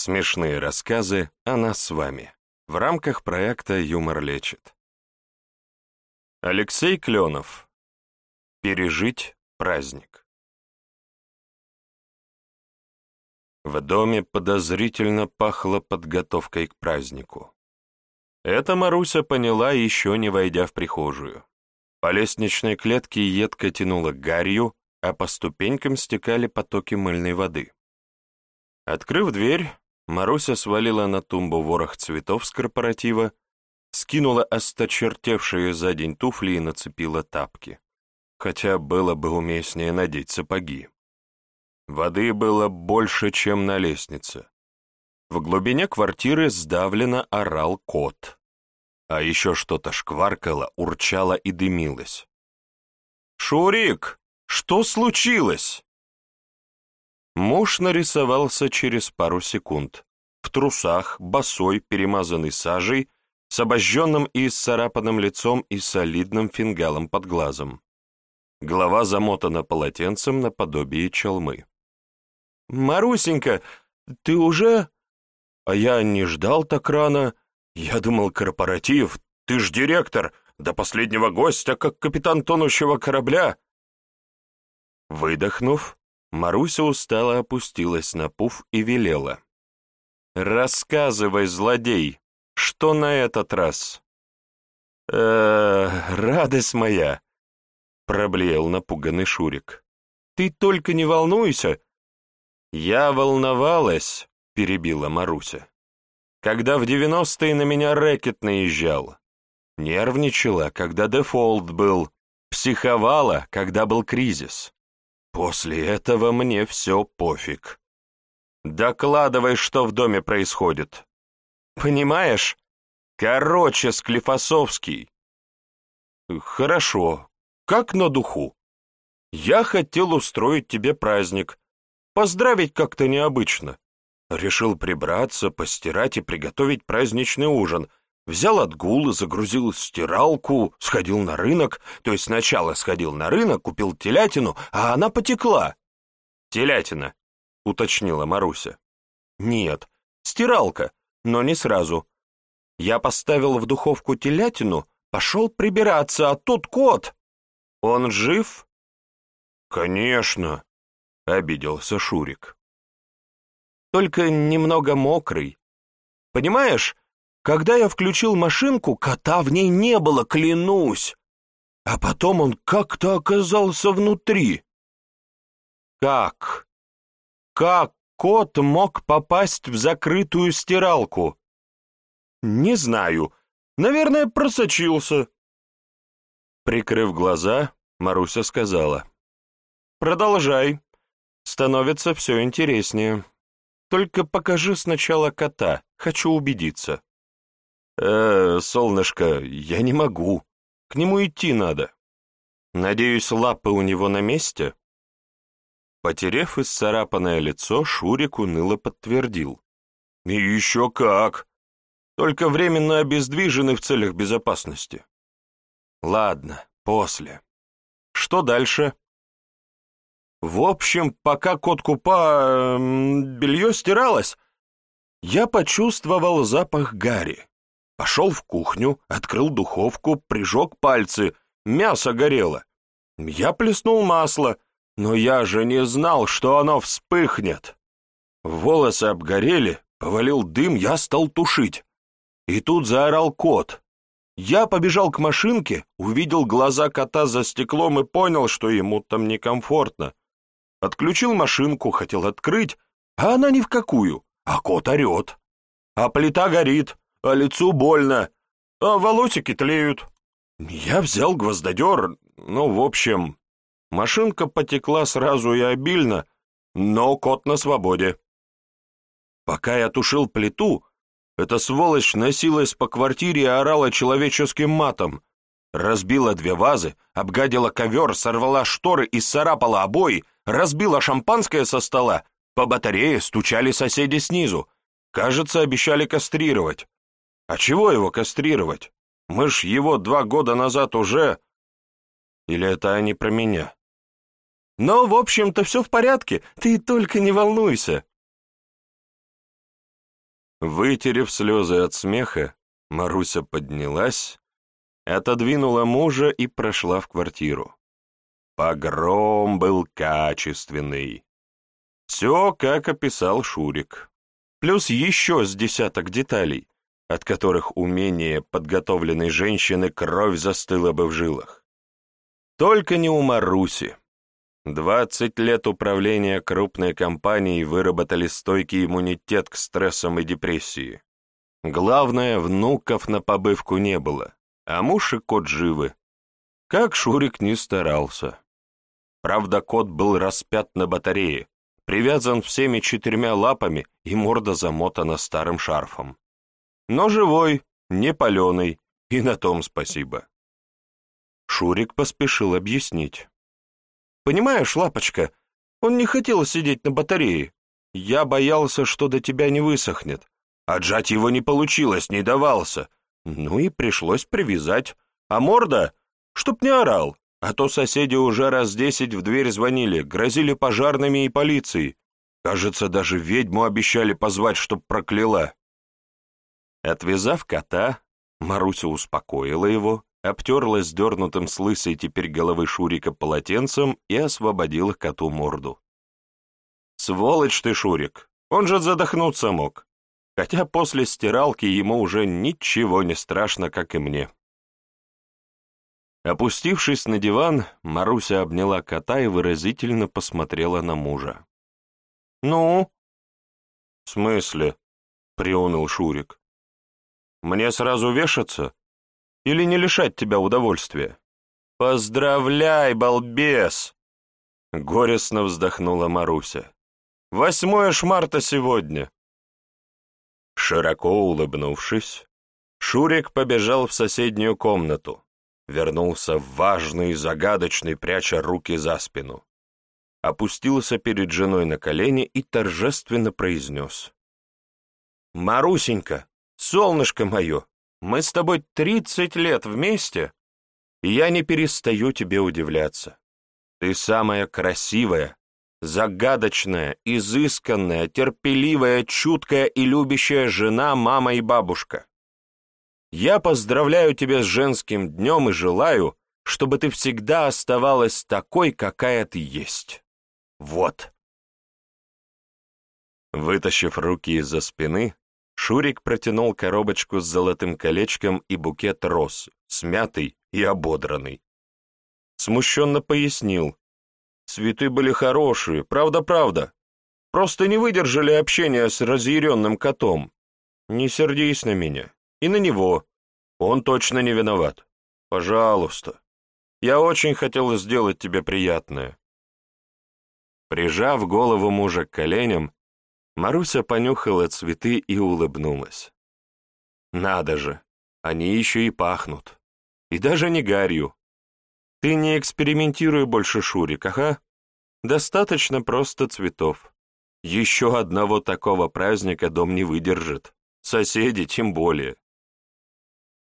Смешные рассказы о нас с вами. В рамках проекта «Юмор лечит». Алексей Кленов. Пережить праздник. В доме подозрительно пахло подготовкой к празднику. Это Маруся поняла, еще не войдя в прихожую. По лестничной клетке едко тянуло гарью, а по ступенькам стекали потоки мыльной воды. Открыв дверь, Маруся свалила на тумбу ворох цветов с корпоратива, скинула осточертевшие за день туфли и нацепила тапки. Хотя было бы уместнее надеть сапоги. Воды было больше, чем на лестнице. В глубине квартиры сдавленно орал кот. А еще что-то шкваркало, урчало и дымилось. «Шурик, что случилось?» Муж нарисовался через пару секунд. В трусах, босой, перемазанный сажей, с обожженным и исцарапанным лицом и солидным фингалом под глазом. Голова замотана полотенцем наподобие челмы. «Марусенька, ты уже...» «А я не ждал так рано. Я думал, корпоратив. Ты ж директор, до последнего гостя, как капитан тонущего корабля». Выдохнув, Маруся устало опустилась на пуф и велела. «Рассказывай, злодей, что на этот раз?» «Э, радость моя!» — проблеял напуганный Шурик. «Ты только не волнуйся!» «Я волновалась», — перебила Маруся, «когда в девяностые на меня рэкет наезжал. Нервничала, когда дефолт был, психовала, когда был кризис. После этого мне все пофиг. Докладывай, что в доме происходит. Понимаешь? Короче, Склифосовский. Хорошо. Как на духу. Я хотел устроить тебе праздник. Поздравить как-то необычно. Решил прибраться, постирать и приготовить праздничный ужин, Взял отгул, загрузил стиралку, сходил на рынок, то есть сначала сходил на рынок, купил телятину, а она потекла. «Телятина», — уточнила Маруся. «Нет, стиралка, но не сразу. Я поставил в духовку телятину, пошел прибираться, а тут кот. Он жив?» «Конечно», — обиделся Шурик. «Только немного мокрый. Понимаешь, когда я включил машинку, кота в ней не было, клянусь. А потом он как-то оказался внутри. Как? Как кот мог попасть в закрытую стиралку? Не знаю. Наверное, просочился. Прикрыв глаза, Маруся сказала. Продолжай. Становится все интереснее. Только покажи сначала кота, хочу убедиться. «Э, солнышко, я не могу. К нему идти надо. Надеюсь, лапы у него на месте?» Потерев исцарапанное лицо, Шурик уныло подтвердил. «И еще как! Только временно обездвижены в целях безопасности». «Ладно, после. Что дальше?» «В общем, пока кот купа... белье стиралось, я почувствовал запах гари. Пошел в кухню, открыл духовку, прижег пальцы, мясо горело. Я плеснул масло, но я же не знал, что оно вспыхнет. Волосы обгорели, повалил дым, я стал тушить. И тут заорал кот. Я побежал к машинке, увидел глаза кота за стеклом и понял, что ему там некомфортно. Отключил машинку, хотел открыть, а она ни в какую, а кот орет. А плита горит, а лицу больно, а волосики тлеют. Я взял гвоздодер, ну, в общем, машинка потекла сразу и обильно, но кот на свободе. Пока я тушил плиту, эта сволочь носилась по квартире и орала человеческим матом, разбила две вазы, обгадила ковер, сорвала шторы и сцарапала обои, разбила шампанское со стола, по батарее стучали соседи снизу. Кажется, обещали кастрировать. А чего его кастрировать? Мы ж его два года назад уже... Или это они про меня? Но, в общем-то, все в порядке, ты только не волнуйся. Вытерев слезы от смеха, Маруся поднялась, отодвинула мужа и прошла в квартиру. Погром был качественный. Все, как описал Шурик. Плюс еще с десяток деталей, от которых умение подготовленной женщины кровь застыла бы в жилах. Только не у Маруси. Двадцать лет управления крупной компанией выработали стойкий иммунитет к стрессам и депрессии. Главное, внуков на побывку не было, а муж и кот живы. Как Шурик не старался. Правда, кот был распят на батарее, привязан всеми четырьмя лапами и морда замотана старым шарфом. Но живой, не паленый, и на том спасибо. Шурик поспешил объяснить. Понимаешь, лапочка, он не хотел сидеть на батарее. Я боялся, что до тебя не высохнет. Отжать его не получилось, не давался. Ну и пришлось привязать. А морда, чтоб не орал. А то соседи уже раз десять в дверь звонили, грозили пожарными и полицией. Кажется, даже ведьму обещали позвать, чтоб прокляла. Отвязав кота, Маруся успокоила его, обтерла сдернутым с лысой теперь головы Шурика полотенцем и освободила коту морду. «Сволочь ты, Шурик! Он же задохнуться мог!» Хотя после стиралки ему уже ничего не страшно, как и мне. Опустившись на диван, Маруся обняла кота и выразительно посмотрела на мужа. «Ну?» «В смысле?» — приуныл Шурик. «Мне сразу вешаться? или не лишать тебя удовольствия. «Поздравляй, балбес!» Горестно вздохнула Маруся. «Восьмое ж марта сегодня!» Широко улыбнувшись, Шурик побежал в соседнюю комнату, вернулся важный и загадочный, пряча руки за спину. Опустился перед женой на колени и торжественно произнес. «Марусенька, солнышко мое, мы с тобой тридцать лет вместе, и я не перестаю тебе удивляться. Ты самая красивая, загадочная, изысканная, терпеливая, чуткая и любящая жена, мама и бабушка. Я поздравляю тебя с женским днем и желаю, чтобы ты всегда оставалась такой, какая ты есть. Вот. Вытащив руки из-за спины, Шурик протянул коробочку с золотым колечком и букет роз, смятый и ободранный. Смущенно пояснил. Цветы были хорошие, правда-правда. Просто не выдержали общения с разъяренным котом. Не сердись на меня. И на него. Он точно не виноват. Пожалуйста. Я очень хотел сделать тебе приятное. Прижав голову мужа к коленям, Маруся понюхала цветы и улыбнулась. «Надо же, они еще и пахнут. И даже не гарью. Ты не экспериментируй больше, Шурик, ага? Достаточно просто цветов. Еще одного такого праздника дом не выдержит. Соседи тем более».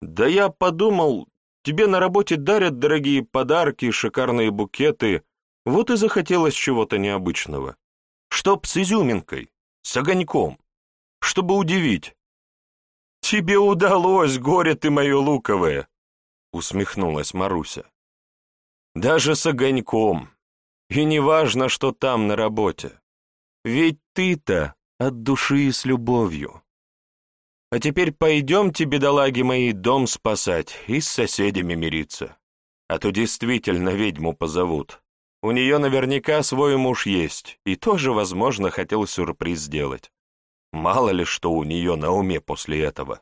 «Да я подумал, тебе на работе дарят дорогие подарки, шикарные букеты, вот и захотелось чего-то необычного. Чтоб с изюминкой» с огоньком, чтобы удивить. «Тебе удалось, горе ты мое луковое!» — усмехнулась Маруся. «Даже с огоньком. И не важно, что там на работе. Ведь ты-то от души и с любовью. А теперь пойдемте, бедолаги мои, дом спасать и с соседями мириться. А то действительно ведьму позовут. У нее наверняка свой муж есть, и тоже, возможно, хотел сюрприз сделать. Мало ли что у нее на уме после этого.